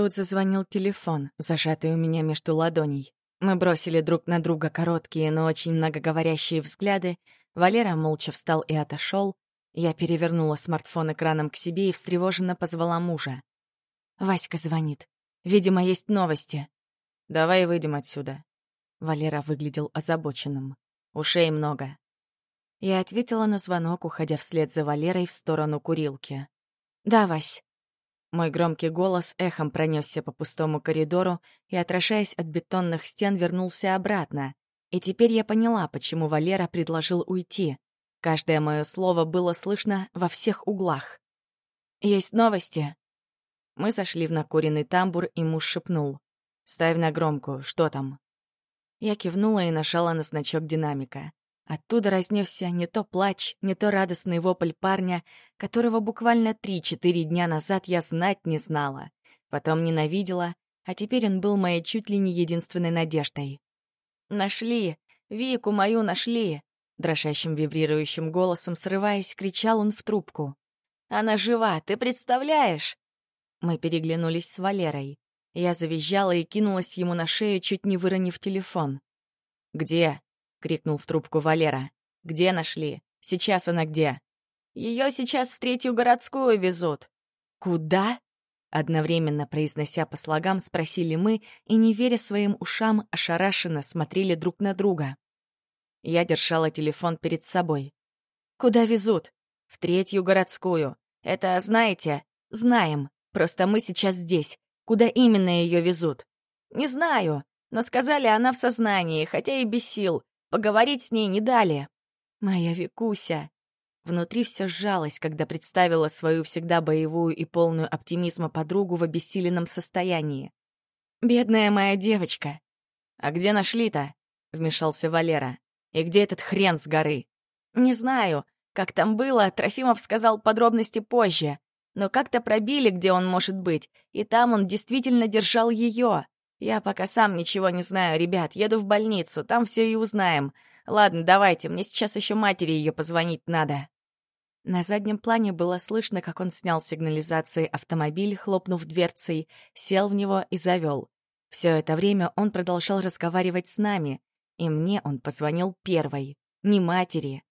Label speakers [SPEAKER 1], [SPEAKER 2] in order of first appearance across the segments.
[SPEAKER 1] Тут зазвонил телефон, зажатый у меня между ладоней. Мы бросили друг на друга короткие, но очень многоговорящие взгляды. Валера молча встал и отошел. Я перевернула смартфон экраном к себе и встревоженно позвала мужа. «Васька звонит. Видимо, есть новости».
[SPEAKER 2] «Давай выйдем отсюда».
[SPEAKER 1] Валера выглядел озабоченным. «Ушей много». Я ответила на звонок, уходя вслед за Валерой в сторону курилки. «Да, Вась». Мой громкий голос эхом пронесся по пустому коридору и, отражаясь от бетонных стен, вернулся обратно. И теперь я поняла, почему Валера предложил уйти. Каждое мое слово было слышно во всех углах. «Есть новости?» Мы зашли в накуренный тамбур, и муж шепнул. «Ставь на громку, что там?» Я кивнула и нажала на значок динамика. Оттуда разнесся не то плач, не то радостный вопль парня, которого буквально три-четыре дня назад я знать не знала. Потом ненавидела, а теперь он был моей чуть ли не единственной надеждой. «Нашли! Вику мою нашли!» Дрожащим вибрирующим голосом, срываясь, кричал он в трубку. «Она жива, ты представляешь?» Мы переглянулись с Валерой. Я завизжала и кинулась ему на шею, чуть не выронив телефон. «Где?» — крикнул в трубку Валера. «Где нашли? Сейчас она где?» «Ее сейчас в третью городскую везут». «Куда?» Одновременно произнося по слогам, спросили мы и, не веря своим ушам, ошарашенно смотрели друг на друга. Я держала телефон перед собой. «Куда везут?» «В третью городскую. Это, знаете, знаем. Просто мы сейчас здесь. Куда именно ее везут?» «Не знаю, но сказали, она в сознании, хотя и без сил. Поговорить с ней не дали. Моя Викуся. Внутри все сжалось, когда представила свою всегда боевую и полную оптимизма подругу в обессиленном состоянии. «Бедная моя девочка!» «А где нашли-то?» — вмешался Валера. «И где этот хрен с горы?» «Не знаю. Как там было, Трофимов сказал подробности позже. Но как-то пробили, где он может быть, и там он действительно держал ее. «Я пока сам ничего не знаю, ребят. Еду в больницу, там все и узнаем. Ладно, давайте, мне сейчас еще матери ее позвонить надо». На заднем плане было слышно, как он снял сигнализации автомобиль, хлопнув дверцей, сел в него и завел. Все это время он продолжал разговаривать с нами, и мне он позвонил первой, не матери.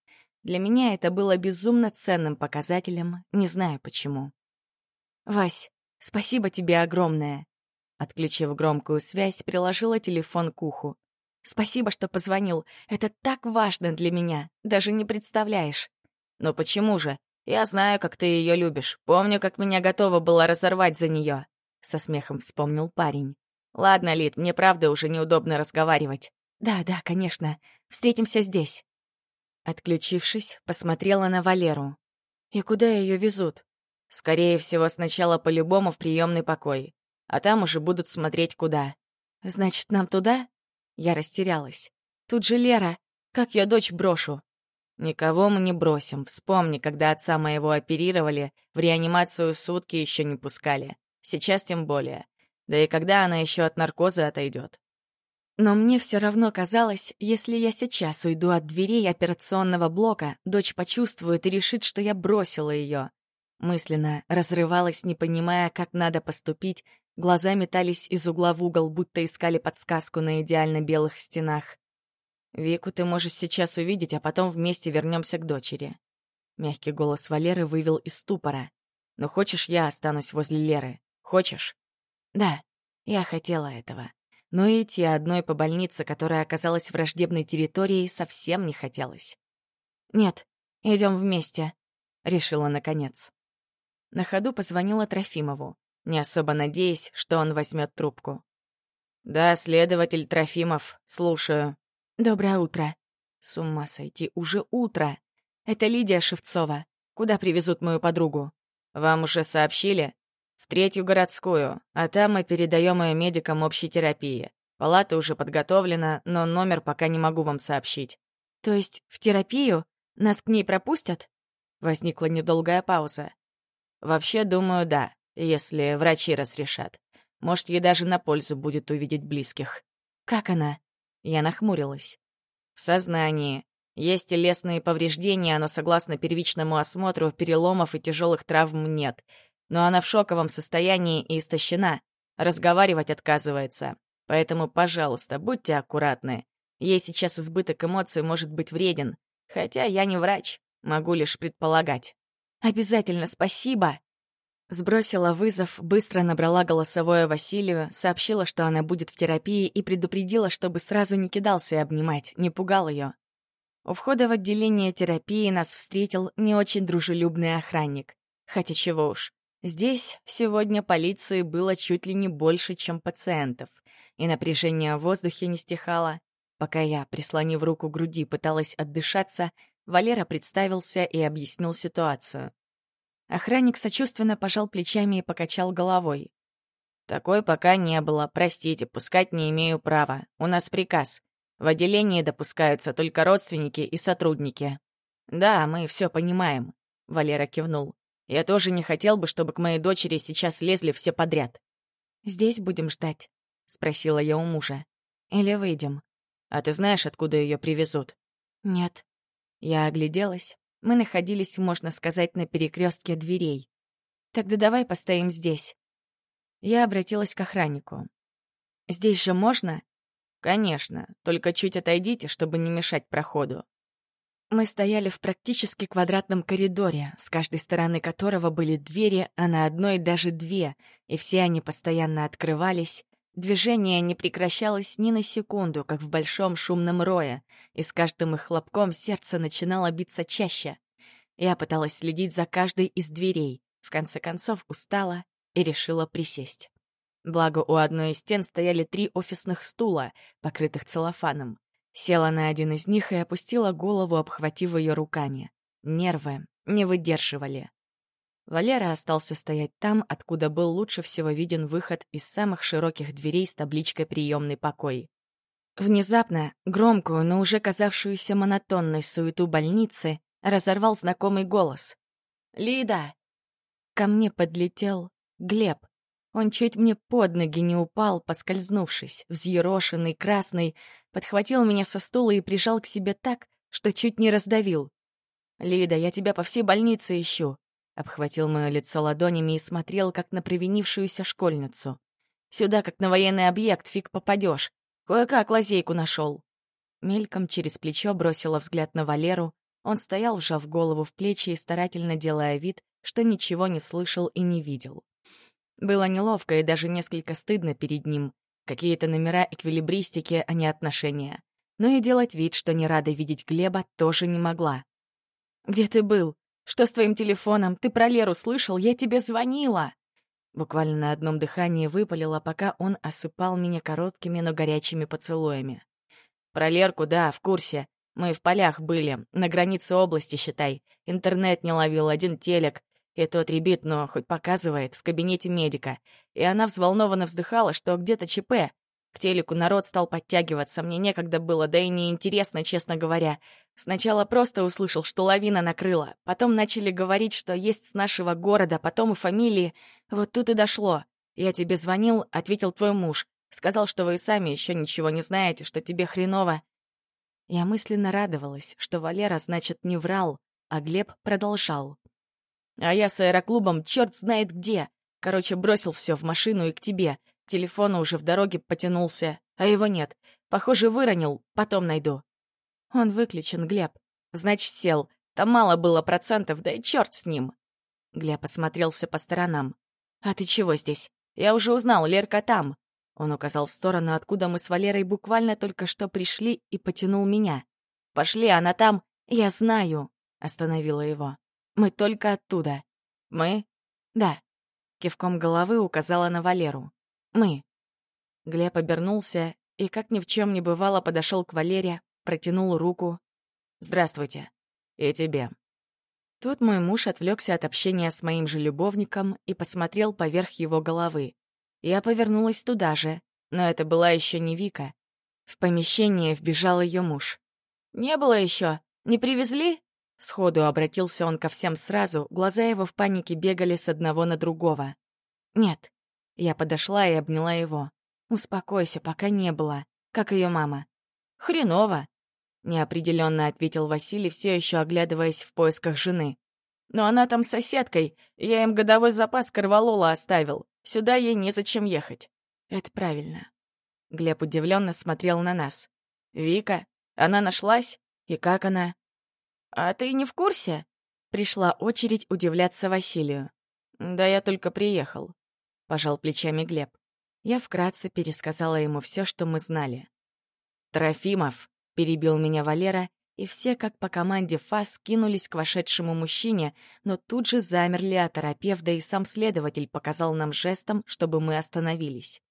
[SPEAKER 1] Для меня это было безумно ценным показателем, не знаю почему. «Вась, спасибо тебе огромное. Отключив громкую связь, приложила телефон к уху. «Спасибо, что позвонил. Это так важно для меня. Даже не представляешь». «Но почему же? Я знаю, как ты ее любишь. Помню, как меня готова была разорвать за нее. Со смехом вспомнил парень. «Ладно, Лид, мне правда уже неудобно разговаривать». «Да, да, конечно. Встретимся здесь». Отключившись, посмотрела на Валеру. «И куда ее везут?» «Скорее всего, сначала по-любому в приемный покой а там уже будут смотреть куда. Значит, нам туда? Я растерялась. Тут же Лера. Как я дочь брошу? Никого мы не бросим. Вспомни, когда отца моего оперировали, в реанимацию сутки еще не пускали. Сейчас тем более. Да и когда она еще от наркоза отойдет. Но мне все равно казалось, если я сейчас уйду от дверей операционного блока, дочь почувствует и решит, что я бросила ее. Мысленно разрывалась, не понимая, как надо поступить, Глаза метались из угла в угол, будто искали подсказку на идеально белых стенах. «Вику ты можешь сейчас увидеть, а потом вместе вернемся к дочери». Мягкий голос Валеры вывел из ступора. «Но хочешь, я останусь возле Леры? Хочешь?» «Да, я хотела этого. Но идти одной по больнице, которая оказалась враждебной территорией, совсем не хотелось. «Нет, идем вместе», — решила наконец. На ходу позвонила Трофимову не особо надеясь, что он возьмет трубку. «Да, следователь Трофимов, слушаю». «Доброе утро». С ума сойти, уже утро. Это Лидия Шевцова. Куда привезут мою подругу? Вам уже сообщили? В третью городскую, а там мы передаем ее медикам общей терапии. Палата уже подготовлена, но номер пока не могу вам сообщить. То есть в терапию? Нас к ней пропустят? Возникла недолгая пауза. Вообще, думаю, да если врачи разрешат. Может, ей даже на пользу будет увидеть близких. Как она? Я нахмурилась. В сознании. Есть телесные повреждения, но согласно первичному осмотру переломов и тяжелых травм нет. Но она в шоковом состоянии и истощена.
[SPEAKER 2] Разговаривать отказывается. Поэтому, пожалуйста, будьте аккуратны. Ей сейчас избыток эмоций может быть вреден. Хотя я не врач, могу лишь предполагать.
[SPEAKER 1] «Обязательно спасибо!» Сбросила вызов, быстро набрала голосовое Василию, сообщила, что она будет в терапии и предупредила, чтобы сразу не кидался и обнимать, не пугал ее. У входа в отделение терапии нас встретил не очень дружелюбный охранник. Хотя чего уж. Здесь сегодня полиции было чуть ли не больше, чем пациентов. И напряжение в воздухе не стихало. Пока я, прислонив руку к груди, пыталась отдышаться, Валера представился и объяснил ситуацию. Охранник сочувственно пожал плечами и покачал головой.
[SPEAKER 2] «Такой пока не было. Простите, пускать не имею права. У нас приказ. В отделении допускаются только родственники и сотрудники». «Да, мы все понимаем», — Валера кивнул. «Я тоже не хотел бы, чтобы к моей дочери сейчас лезли все подряд».
[SPEAKER 1] «Здесь будем ждать?» — спросила я у мужа. «Или выйдем?»
[SPEAKER 2] «А ты знаешь, откуда ее привезут?»
[SPEAKER 1] «Нет». Я огляделась. Мы находились, можно сказать, на перекрестке дверей. «Тогда давай постоим здесь». Я обратилась к охраннику. «Здесь же можно?»
[SPEAKER 2] «Конечно, только чуть отойдите, чтобы не мешать проходу».
[SPEAKER 1] Мы стояли в практически квадратном коридоре, с каждой стороны которого были двери, а на одной даже две, и все они постоянно открывались, Движение не прекращалось ни на секунду, как в большом шумном рое, и с каждым их хлопком сердце начинало биться чаще. Я пыталась следить за каждой из дверей, в конце концов устала и решила присесть. Благо, у одной из стен стояли три офисных стула, покрытых целлофаном. Села на один из них и опустила голову, обхватив ее руками. Нервы не выдерживали. Валера остался стоять там, откуда был лучше всего виден выход из самых широких дверей с табличкой «Приемный покой». Внезапно, громкую, но уже казавшуюся монотонной суету больницы, разорвал знакомый голос. «Лида!» Ко мне подлетел Глеб. Он чуть мне под ноги не упал, поскользнувшись, взъерошенный, красный, подхватил меня со стула и прижал к себе так, что чуть не раздавил. «Лида, я тебя по всей больнице ищу обхватил мое лицо ладонями и смотрел, как на провинившуюся школьницу. «Сюда, как на военный объект, фиг попадешь. Кое-как лазейку нашел. Мельком через плечо бросила взгляд на Валеру. Он стоял, вжав голову в плечи и старательно делая вид, что ничего не слышал и не видел. Было неловко и даже несколько стыдно перед ним. Какие-то номера эквилибристики, а не отношения. Но и делать вид, что не рада видеть Глеба, тоже не могла. «Где ты был?» Что с твоим телефоном? Ты про Леру слышал? Я тебе звонила!» Буквально на одном дыхании выпалила, пока он осыпал меня короткими, но горячими поцелуями. «Про Лерку, да, в курсе. Мы в полях были, на границе области, считай. Интернет не ловил, один телек. И тот ребит, но хоть показывает, в кабинете медика. И она взволнованно вздыхала, что где-то ЧП. К телеку народ стал подтягиваться, мне некогда было, да и неинтересно, честно говоря. Сначала просто услышал, что лавина накрыла, потом начали говорить, что есть с нашего города, потом и фамилии. Вот тут и дошло. Я тебе звонил, ответил твой муж. Сказал, что вы сами еще ничего не знаете, что тебе хреново. Я мысленно радовалась, что Валера, значит, не врал, а Глеб продолжал. А я с аэроклубом черт знает где. Короче, бросил все в машину и к тебе. Телефон уже в дороге потянулся, а его нет. Похоже, выронил, потом найду. Он выключен, Глеб. Значит, сел. Там мало было процентов, да и черт с ним. Глеб осмотрелся по сторонам. «А ты чего здесь? Я уже узнал, Лерка там». Он указал в сторону, откуда мы с Валерой буквально только что пришли, и потянул меня. «Пошли, она там...» «Я знаю», — остановила его. «Мы только оттуда». «Мы?» «Да». Кивком головы указала на Валеру. Мы. Глеб обернулся и, как ни в чем не бывало, подошел к Валере, протянул руку. «Здравствуйте. И тебе». Тут мой муж отвлекся от общения с моим же любовником и посмотрел поверх его головы. Я повернулась туда же, но это была еще не Вика. В помещение вбежал ее муж. «Не было еще? Не привезли?» Сходу обратился он ко всем сразу, глаза его в панике бегали с одного на другого. «Нет, я подошла и обняла его. «Успокойся, пока не было. Как ее мама?» «Хреново», — неопределенно ответил Василий, все еще оглядываясь в поисках жены. «Но она там с соседкой. Я им годовой запас корвалола оставил.
[SPEAKER 2] Сюда ей незачем ехать. Это правильно. Глеб удивленно смотрел на нас. «Вика? Она нашлась? И как она?» «А ты не в курсе?» Пришла очередь удивляться Василию. «Да я только приехал», — пожал плечами Глеб. Я вкратце пересказала ему все, что мы знали. «Трофимов», — перебил меня Валера, и все, как по команде ФАС, кинулись к вошедшему мужчине, но тут же замерли, оторопев, да и сам следователь показал нам жестом, чтобы мы остановились.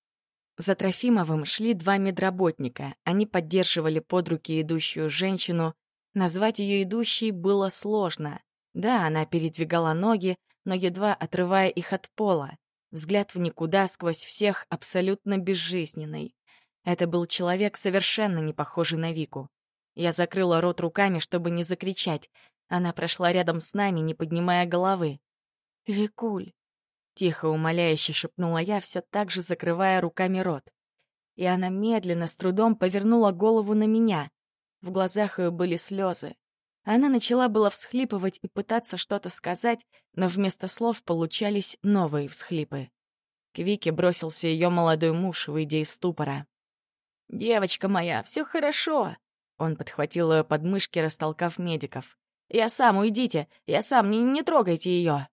[SPEAKER 2] За Трофимовым шли два медработника. Они поддерживали под руки идущую женщину. Назвать ее идущей было сложно. Да, она передвигала ноги, но едва отрывая их от пола. Взгляд в никуда сквозь всех абсолютно безжизненный. Это был человек, совершенно не похожий на Вику. Я закрыла рот руками, чтобы не закричать. Она прошла рядом с нами, не поднимая головы. «Викуль!» Тихо, умоляюще шепнула я, все так же закрывая руками рот. И она медленно, с трудом повернула голову на меня. В глазах ее были слезы. Она начала было всхлипывать и пытаться что-то сказать, но вместо слов получались новые всхлипы. К Вике бросился ее молодой муж, выйдя из ступора. «Девочка моя, все хорошо!» Он подхватил ее подмышки, растолкав медиков. «Я сам, уйдите! Я сам, не, не трогайте ее!»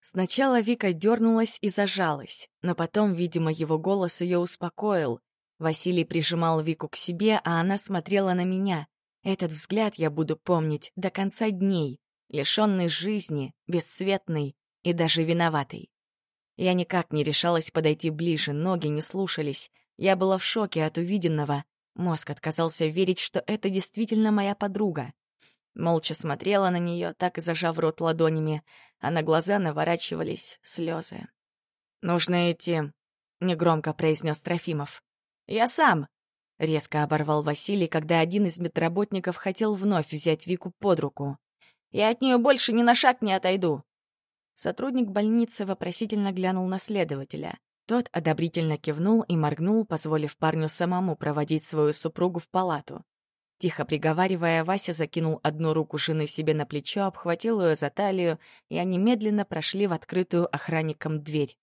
[SPEAKER 2] Сначала Вика дернулась и зажалась, но потом, видимо, его голос ее успокоил. Василий прижимал Вику к себе, а она смотрела на меня. Этот взгляд я буду помнить до конца дней, лишенный жизни, бесцветный и даже виноватый. Я никак не решалась подойти ближе, ноги не слушались. Я была в шоке от увиденного. Мозг отказался верить, что это действительно моя подруга. Молча смотрела на нее, так и зажав рот ладонями, а на глаза наворачивались слезы. «Нужно идти», — негромко произнес Трофимов. «Я сам», — резко оборвал Василий, когда один из медработников хотел вновь взять Вику под руку. «Я от нее больше ни на шаг не отойду». Сотрудник больницы вопросительно глянул на следователя. Тот одобрительно кивнул и моргнул, позволив парню самому проводить свою супругу в палату. Тихо приговаривая, Вася закинул одну руку жены себе на плечо, обхватил ее за талию, и они медленно прошли в открытую охранником дверь.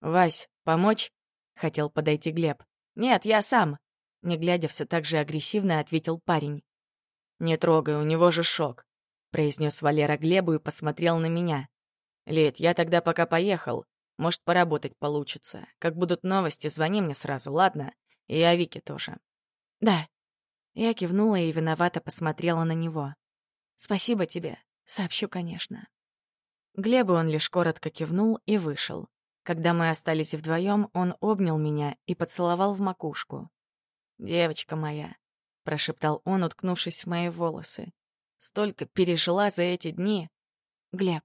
[SPEAKER 2] «Вась, помочь?» — хотел подойти Глеб. «Нет, я сам!» — не глядя все так же агрессивно, ответил парень. «Не трогай, у него же шок», — произнес Валера Глебу и посмотрел на меня. «Лид, я тогда пока поехал. Может, поработать получится. Как будут новости, звони мне сразу, ладно? И о Вике тоже». «Да», я кивнула и виновато посмотрела на него. «Спасибо тебе. Сообщу, конечно». Глебу он лишь коротко кивнул и вышел. Когда мы остались вдвоем, он обнял меня и поцеловал в макушку. «Девочка моя», — прошептал он, уткнувшись в мои волосы. «Столько пережила за эти дни». «Глеб».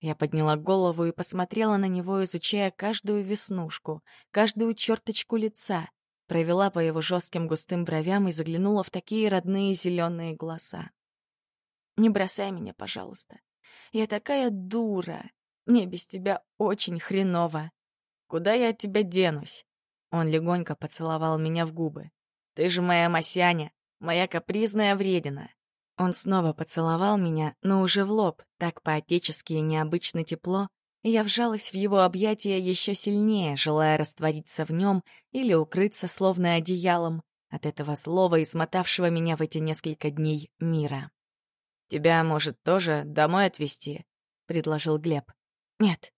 [SPEAKER 2] Я подняла голову и посмотрела на него, изучая каждую веснушку, каждую черточку лица, провела по его жестким густым бровям и заглянула в такие родные зеленые глаза. «Не бросай меня, пожалуйста. Я такая дура. Мне без тебя очень хреново. Куда я от тебя денусь?» Он легонько поцеловал меня в губы. «Ты же моя Масяня, моя капризная вредина». Он снова поцеловал меня, но уже в лоб, так по-отечески и необычно тепло, я вжалась в его объятия еще сильнее, желая раствориться в нем или укрыться словно одеялом от этого злого, измотавшего меня в эти несколько дней мира. «Тебя, может, тоже домой отвезти?» — предложил Глеб. «Нет».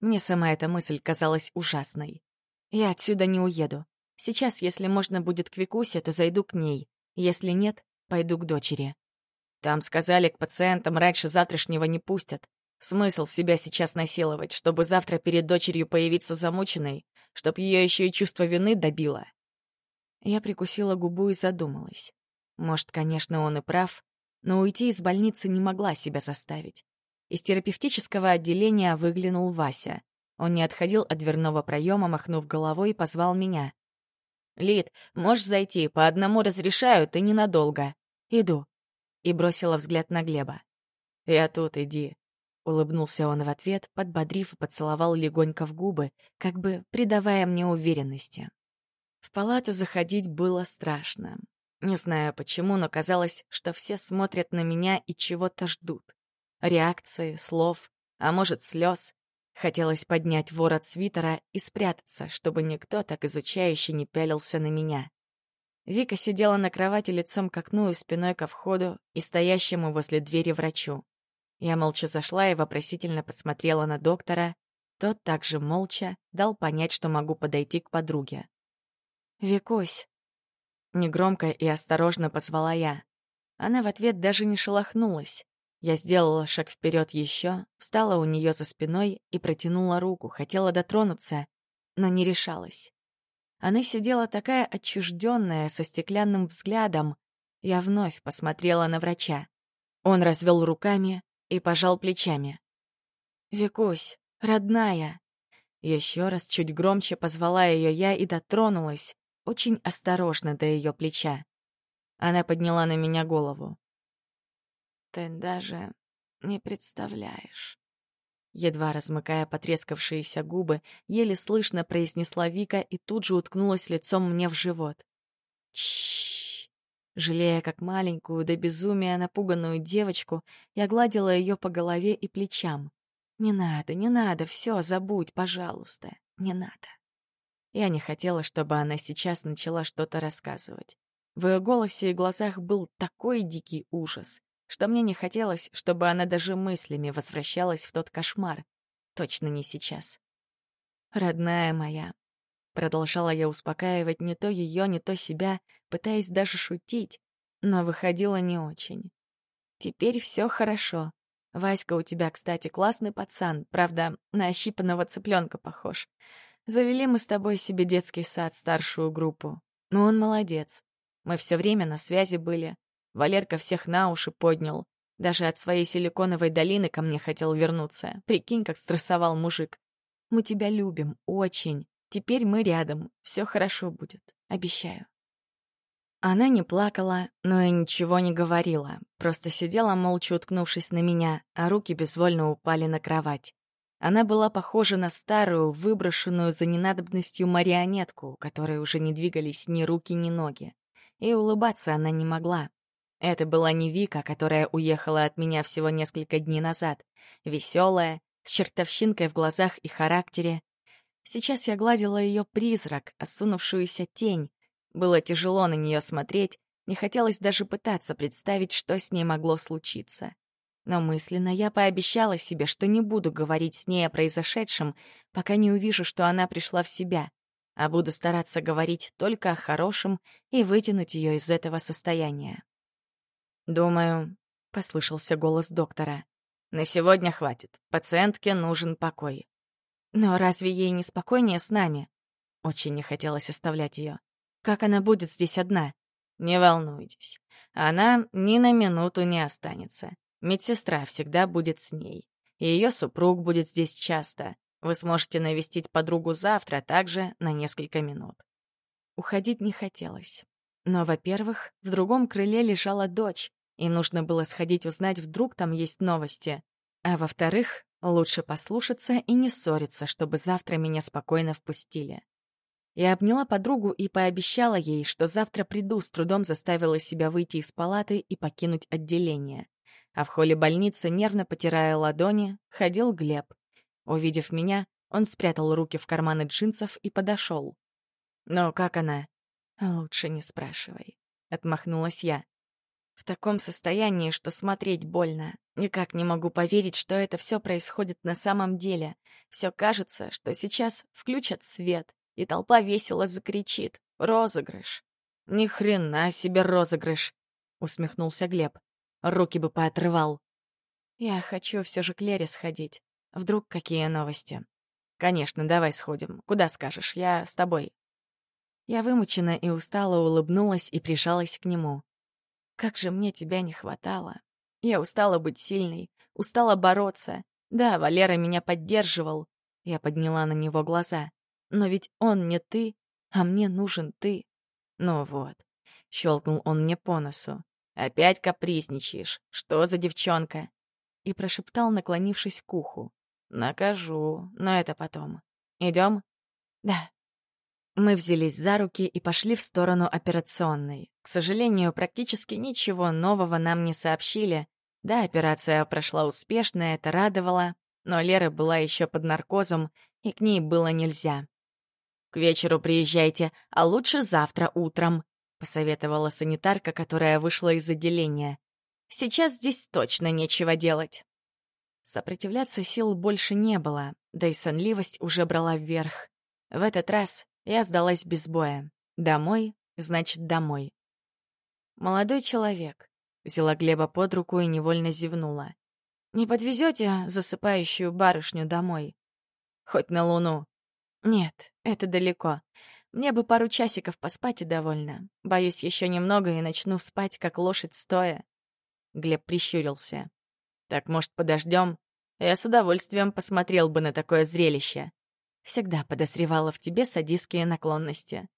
[SPEAKER 2] Мне сама эта мысль казалась ужасной. «Я отсюда не уеду. Сейчас, если можно будет к Викусе, то зайду к ней. Если нет, пойду к дочери. Там сказали, к пациентам раньше завтрашнего не пустят. Смысл себя сейчас насиловать, чтобы завтра перед дочерью появиться замученной, чтоб ее еще и чувство вины добило. Я прикусила губу и задумалась. Может, конечно, он и прав, но уйти из больницы не могла себя заставить. Из терапевтического отделения выглянул Вася. Он не отходил от дверного проема, махнув головой, и позвал меня. «Лид, можешь зайти, по одному разрешают и ненадолго. Иду». И бросила взгляд на Глеба. «Я тут, иди», Улыбнулся он в ответ, подбодрив и поцеловал легонько в губы, как бы придавая мне уверенности. В палату заходить было страшно. Не знаю почему, но казалось, что все смотрят на меня и чего-то ждут. Реакции, слов, а может, слез.
[SPEAKER 1] Хотелось поднять ворот свитера и спрятаться, чтобы никто так изучающе не пялился на меня. Вика сидела на кровати лицом к окну и спиной ко входу и стоящему возле двери врачу. Я молча зашла и вопросительно посмотрела на доктора. Тот также молча дал понять, что могу подойти к подруге. «Викусь!» Негромко и осторожно позвала я. Она в ответ даже не шелохнулась. Я сделала шаг вперед еще, встала у нее за спиной и протянула руку, хотела дотронуться, но не решалась. Она сидела такая отчужденная, со стеклянным взглядом. Я вновь посмотрела на врача. Он развел руками и пожал плечами. «Викусь, родная!» Еще раз чуть громче позвала ее я и дотронулась, очень осторожно до ее плеча. Она подняла на меня голову. Ты даже не представляешь. Едва размыкая потрескавшиеся губы, еле слышно произнесла Вика и тут же уткнулась лицом мне в живот. Чш. Жалея как маленькую до безумия напуганную девочку, я гладила ее по голове и плечам. «Не надо, не надо, все, забудь, пожалуйста, не надо». Я не хотела, чтобы она сейчас начала что-то рассказывать. В ее голосе и глазах был такой дикий ужас, что мне не хотелось, чтобы она даже мыслями возвращалась в тот кошмар. Точно не сейчас. «Родная моя», — продолжала я успокаивать не то ее, не то себя, пытаясь даже шутить, но выходило не очень. «Теперь все хорошо. Васька у тебя, кстати, классный пацан, правда, на ощипанного цыпленка похож. Завели мы с тобой себе детский сад, старшую группу. Но он молодец. Мы все время на связи были, Валерка всех на уши поднял. Даже от своей силиконовой долины ко мне хотел вернуться. Прикинь, как стрессовал мужик. Мы тебя любим, очень. Теперь мы рядом. Все хорошо будет. Обещаю. Она не плакала, но и ничего не говорила. Просто сидела, молча уткнувшись на меня, а руки безвольно упали на кровать. Она была похожа на старую, выброшенную за ненадобностью марионетку, у которой уже не двигались ни руки, ни ноги. И улыбаться она не могла. Это была не Вика, которая уехала от меня всего несколько дней назад. Веселая, с чертовщинкой в глазах и характере. Сейчас я гладила ее призрак, осунувшуюся тень. Было тяжело на нее смотреть, не хотелось даже пытаться представить, что с ней могло случиться. Но мысленно я пообещала себе, что не буду говорить с ней о произошедшем, пока не увижу, что она пришла в себя, а буду стараться говорить только о хорошем и вытянуть ее из этого состояния. «Думаю», — послышался голос доктора, — «на сегодня хватит. Пациентке нужен покой». «Но разве ей не спокойнее с нами?» Очень не хотелось оставлять ее. «Как она будет здесь одна?» «Не волнуйтесь. Она ни на минуту не останется. Медсестра всегда будет с ней. И ее супруг будет здесь часто. Вы сможете навестить подругу завтра, также на несколько минут». Уходить не хотелось. Но, во-первых, в другом крыле лежала дочь, и нужно было сходить узнать, вдруг там есть новости. А во-вторых, лучше послушаться и не ссориться, чтобы завтра меня спокойно впустили. Я обняла подругу и пообещала ей, что завтра приду, с трудом заставила себя выйти из палаты и покинуть отделение. А в холле больницы, нервно потирая ладони, ходил Глеб. Увидев меня, он спрятал руки в карманы джинсов и подошел. «Но как она?» «Лучше не спрашивай», — отмахнулась я. В таком состоянии, что смотреть больно. Никак не могу поверить, что это все происходит на самом деле. Все кажется, что сейчас включат свет, и толпа весело закричит. Розыгрыш. Ни хрена себе розыгрыш, усмехнулся Глеб. Руки бы поотрывал. Я хочу все же к Лере сходить. Вдруг какие новости? Конечно, давай сходим. Куда скажешь? Я с тобой. Я вымучена и устало улыбнулась и прижалась к нему. Как же мне тебя не хватало. Я устала быть сильной, устала бороться. Да, Валера меня поддерживал. Я подняла на него глаза. Но ведь он не ты, а мне нужен ты. Ну вот. Щелкнул он мне по носу. «Опять капризничаешь. Что за девчонка?» И прошептал, наклонившись к уху. «Накажу, но это потом. Идем?» «Да». Мы взялись за руки и пошли в сторону операционной. К сожалению, практически ничего нового нам не сообщили. Да, операция прошла успешно, это радовало. но Лера была еще под наркозом, и к ней было нельзя. «К вечеру приезжайте, а лучше завтра утром», — посоветовала санитарка, которая вышла из отделения. «Сейчас здесь точно нечего делать». Сопротивляться сил больше не было, да и сонливость уже брала вверх. В этот раз я сдалась без боя. Домой, значит, домой. «Молодой человек», — взяла Глеба под руку и невольно зевнула. «Не подвезете засыпающую барышню домой?» «Хоть на луну». «Нет, это далеко. Мне бы пару часиков поспать и довольно. Боюсь, еще немного и начну спать, как лошадь стоя». Глеб прищурился. «Так, может, подождем? Я с удовольствием посмотрел бы на такое зрелище. Всегда подозревала в тебе садистские наклонности».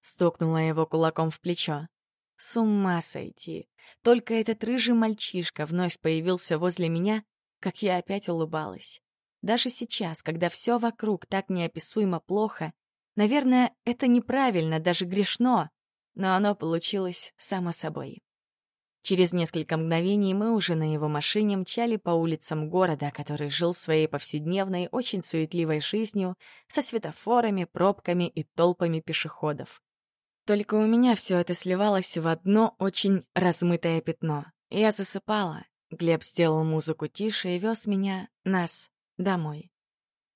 [SPEAKER 1] Стукнула его кулаком в плечо. С ума сойти. Только этот рыжий мальчишка вновь появился возле меня, как я опять улыбалась. Даже сейчас, когда все вокруг так неописуемо плохо, наверное, это неправильно, даже грешно, но оно получилось само собой. Через несколько мгновений мы уже на его машине мчали по улицам города, который жил своей повседневной, очень суетливой жизнью, со светофорами, пробками и толпами пешеходов. Только у меня все это сливалось в одно очень размытое пятно. Я засыпала. Глеб сделал музыку тише и вез меня, нас, домой.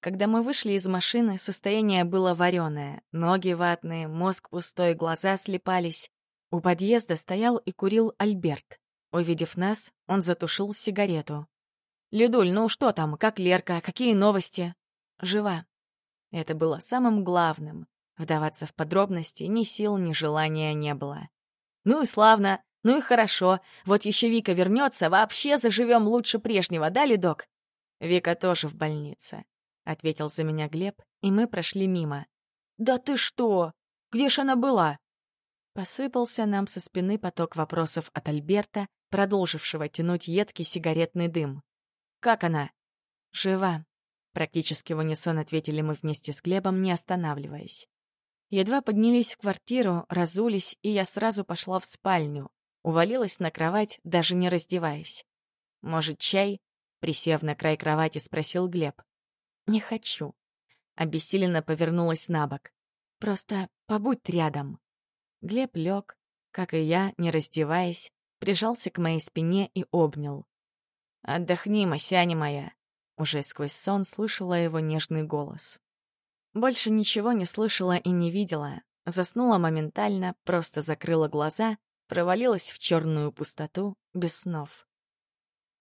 [SPEAKER 1] Когда мы вышли из машины, состояние было вареное, ноги ватные, мозг пустой, глаза слепались. У подъезда стоял и курил Альберт. Увидев нас, он затушил сигарету. «Людуль, ну что там, как Лерка, какие новости?» «Жива». Это было самым главным. Вдаваться в подробности ни сил, ни желания не было. «Ну и славно, ну и хорошо. Вот еще Вика вернется, вообще заживем лучше прежнего, да, Ледок?» «Вика тоже в больнице», — ответил за меня Глеб, и мы прошли мимо. «Да ты что? Где ж она была?» Посыпался нам со спины поток вопросов от Альберта, продолжившего тянуть едкий сигаретный дым. «Как она?» «Жива», — практически в унисон ответили мы вместе с Глебом, не останавливаясь. Едва поднялись в квартиру, разулись, и я сразу пошла в спальню. Увалилась на кровать, даже не раздеваясь. «Может, чай?» — присев на край кровати, спросил Глеб. «Не хочу». Обессиленно повернулась на бок. «Просто побудь рядом». Глеб лег, как и я, не раздеваясь, прижался к моей спине и обнял. «Отдохни, Масяня моя!» Уже сквозь сон слышала его нежный голос. Больше ничего не слышала и не видела. Заснула моментально, просто закрыла глаза, провалилась в черную пустоту, без снов.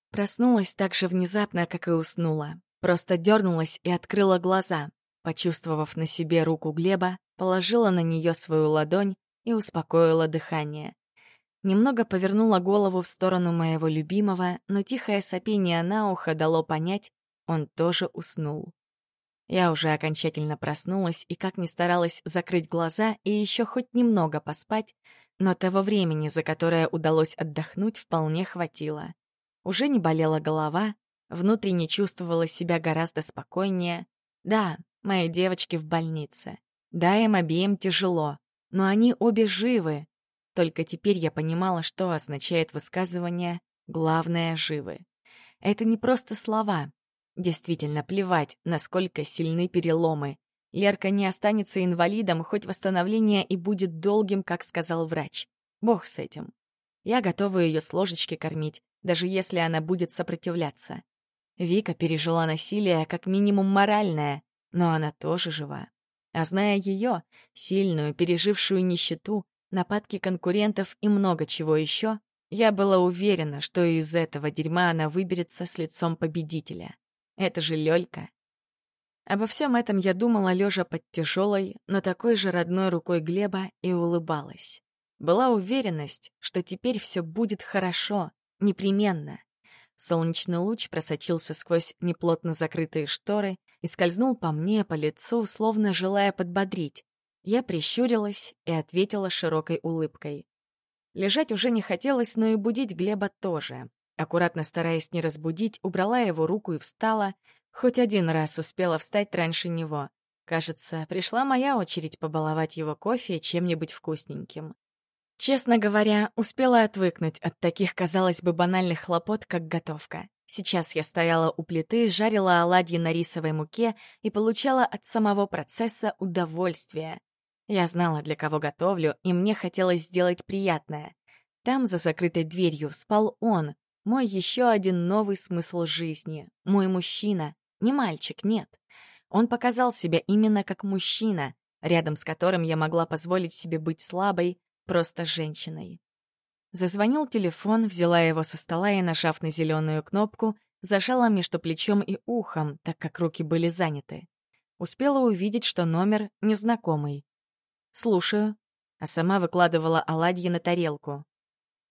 [SPEAKER 1] Проснулась так же внезапно, как и уснула. Просто дернулась и открыла глаза. Почувствовав на себе руку Глеба, положила на нее свою ладонь и успокоила дыхание. Немного повернула голову в сторону моего любимого, но тихое сопение на ухо дало понять, он тоже уснул. Я уже окончательно проснулась и как ни старалась закрыть глаза и еще хоть немного поспать, но того времени, за которое удалось отдохнуть, вполне хватило. Уже не болела голова, внутренне чувствовала себя гораздо спокойнее. Да, мои девочки в больнице. Да, им обеим тяжело, но они обе живы. Только теперь я понимала, что означает высказывание «главное — живы». Это не просто слова, Действительно, плевать, насколько сильны переломы. Лерка не останется инвалидом, хоть восстановление и будет долгим, как сказал врач. Бог с этим. Я готова ее с ложечки кормить, даже если она будет сопротивляться. Вика пережила насилие как минимум моральное, но она тоже жива. А зная ее, сильную, пережившую нищету, нападки конкурентов и много чего еще, я была уверена, что из этого дерьма она выберется с лицом победителя. Это же Лёлька. Обо всем этом я думала, лежа под тяжелой, но такой же родной рукой Глеба, и улыбалась. Была уверенность, что теперь все будет хорошо, непременно. Солнечный луч просочился сквозь неплотно закрытые шторы и скользнул по мне, по лицу, словно желая подбодрить. Я прищурилась и ответила широкой улыбкой. Лежать уже не хотелось, но и будить Глеба тоже. Аккуратно стараясь не разбудить, убрала его руку и встала. Хоть один раз успела встать раньше него. Кажется, пришла моя очередь побаловать его кофе чем-нибудь вкусненьким. Честно говоря, успела отвыкнуть от таких, казалось бы, банальных хлопот, как готовка. Сейчас я стояла у плиты, жарила оладьи на рисовой муке и получала от самого процесса удовольствие. Я знала, для кого готовлю, и мне хотелось сделать приятное. Там, за закрытой дверью, спал он, мой еще один новый смысл жизни, мой мужчина, не мальчик, нет. Он показал себя именно как мужчина, рядом с которым я могла позволить себе быть слабой, просто женщиной. Зазвонил телефон, взяла его со стола и, нажав на зеленую кнопку, зажала между плечом и ухом, так как руки были заняты. Успела увидеть, что номер незнакомый. «Слушаю», а сама выкладывала оладьи на тарелку.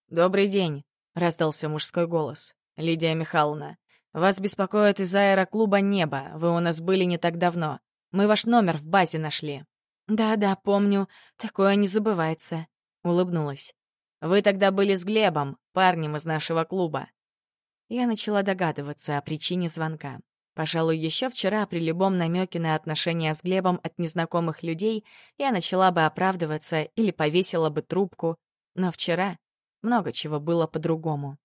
[SPEAKER 1] «Добрый день», — раздался мужской голос. «Лидия Михайловна, вас беспокоит из аэроклуба «Небо». Вы у нас были не так давно. Мы ваш номер в базе нашли». «Да-да, помню. Такое не забывается», — улыбнулась. «Вы тогда были с Глебом, парнем из нашего клуба». Я начала догадываться о причине звонка. Пожалуй, еще вчера при любом намеке на отношения с Глебом от незнакомых людей я начала бы оправдываться или повесила бы трубку. Но вчера много чего было по-другому.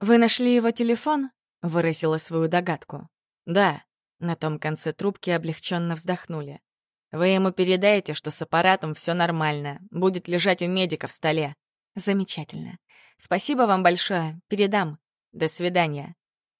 [SPEAKER 1] «Вы нашли его телефон?» — выразила свою догадку. «Да». На том конце трубки облегченно вздохнули. «Вы ему передаете, что с аппаратом все нормально, будет лежать у медика в столе». «Замечательно. Спасибо вам большое. Передам. До свидания»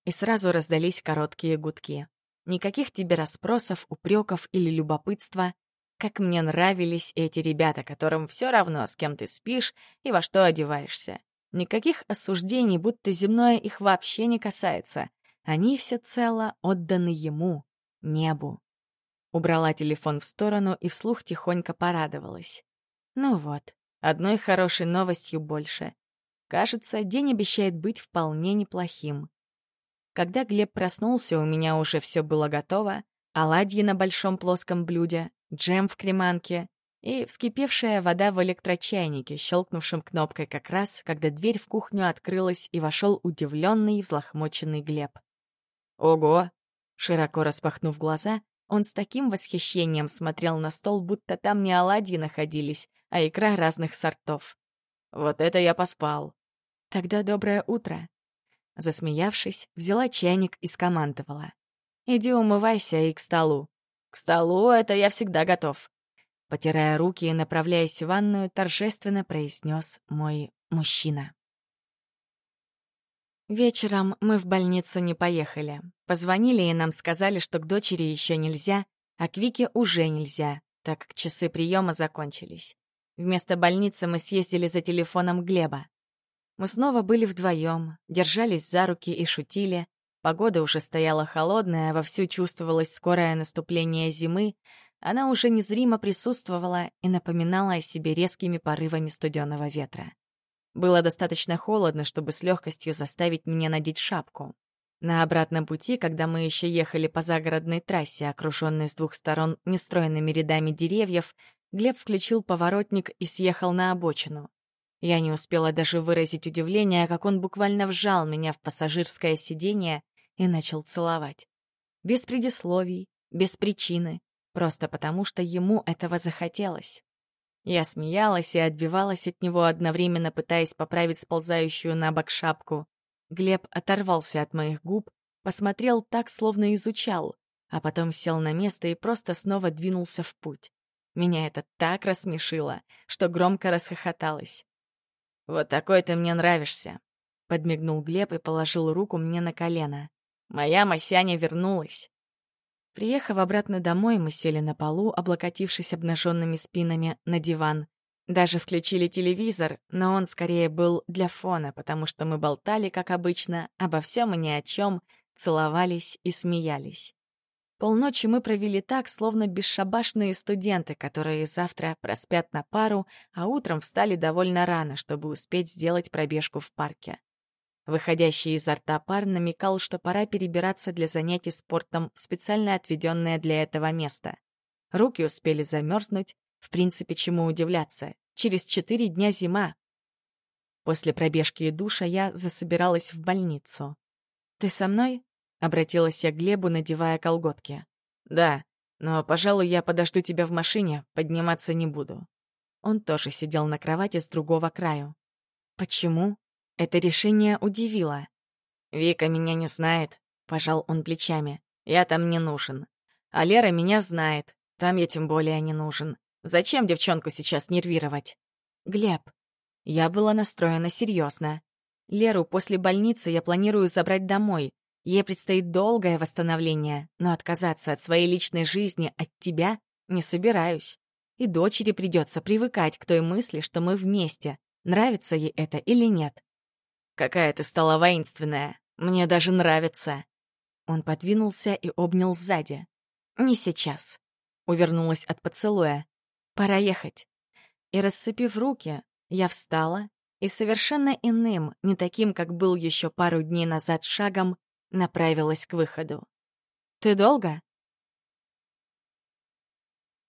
[SPEAKER 1] и сразу раздались короткие гудки. Никаких тебе расспросов, упреков или любопытства. Как мне нравились эти ребята, которым все равно, с кем ты спишь и во что одеваешься. Никаких осуждений, будто земное их вообще не касается. Они всецело отданы ему, небу. Убрала телефон в сторону и вслух тихонько порадовалась. Ну вот, одной хорошей новостью больше. Кажется, день обещает быть вполне неплохим. Когда Глеб проснулся, у меня уже все было готово. Оладьи на большом плоском блюде, джем в креманке и вскипевшая вода в электрочайнике, щелкнувшем кнопкой как раз, когда дверь в кухню открылась и вошел удивленный взлохмоченный Глеб. «Ого!» Широко распахнув глаза, он с таким восхищением смотрел на стол, будто там не оладьи находились, а икра разных сортов. «Вот это я поспал!» «Тогда доброе утро!» Засмеявшись, взяла чайник и скомандовала. «Иди умывайся и к столу». «К столу это я всегда готов». Потирая руки и направляясь в ванную, торжественно произнес мой мужчина. Вечером мы в больницу не поехали. Позвонили и нам сказали, что к дочери еще нельзя, а к Вике уже нельзя, так как часы приема закончились. Вместо больницы мы съездили за телефоном Глеба. Мы снова были вдвоем, держались за руки и шутили. Погода уже стояла холодная, вовсю чувствовалось скорое наступление зимы. Она уже незримо присутствовала и напоминала о себе резкими порывами студенного ветра. Было достаточно холодно, чтобы с легкостью заставить меня надеть шапку. На обратном пути, когда мы еще ехали по загородной трассе, окруженной с двух сторон нестроенными рядами деревьев, Глеб включил поворотник и съехал на обочину. Я не успела даже выразить удивление, как он буквально вжал меня в пассажирское сиденье и начал целовать. Без предисловий, без причины, просто потому что ему этого захотелось. Я смеялась и отбивалась от него, одновременно пытаясь поправить сползающую на бок шапку. Глеб оторвался от моих губ, посмотрел так, словно изучал, а потом сел на место и просто снова двинулся в путь. Меня это так рассмешило, что громко расхохоталась. «Вот такой ты мне нравишься», — подмигнул Глеб и положил руку мне на колено. «Моя Масяня вернулась». Приехав обратно домой, мы сели на полу, облокотившись обнаженными спинами на диван. Даже включили телевизор, но он скорее был для фона, потому что мы болтали, как обычно, обо всем и ни о чем, целовались и смеялись. Полночи мы провели так, словно бесшабашные студенты, которые завтра проспят на пару, а утром встали довольно рано, чтобы успеть сделать пробежку в парке. Выходящий изо рта пар намекал, что пора перебираться для занятий спортом в специально отведенное для этого место. Руки успели замерзнуть, в принципе, чему удивляться. Через четыре дня зима. После пробежки и душа я засобиралась в больницу. «Ты со мной?» — обратилась я к Глебу, надевая колготки. «Да, но, пожалуй, я подожду тебя в машине, подниматься не буду». Он тоже сидел на кровати с другого краю. Почему? Это решение удивило.
[SPEAKER 2] Вика меня не знает, пожал он плечами. Я там не нужен. А Лера меня знает. Там я тем более не нужен. Зачем девчонку сейчас нервировать?
[SPEAKER 1] Глеб, я была настроена серьезно. Леру после больницы я планирую забрать домой. Ей предстоит долгое восстановление, но отказаться от своей личной жизни от тебя не собираюсь. И дочери придется привыкать к той мысли, что мы вместе, нравится ей это или нет.
[SPEAKER 2] «Какая ты стала воинственная! Мне даже нравится!»
[SPEAKER 1] Он подвинулся и обнял сзади. «Не сейчас». Увернулась от поцелуя. «Пора ехать». И, расцепив руки, я встала и совершенно иным, не таким, как был еще пару дней назад шагом, направилась к выходу. «Ты долго?»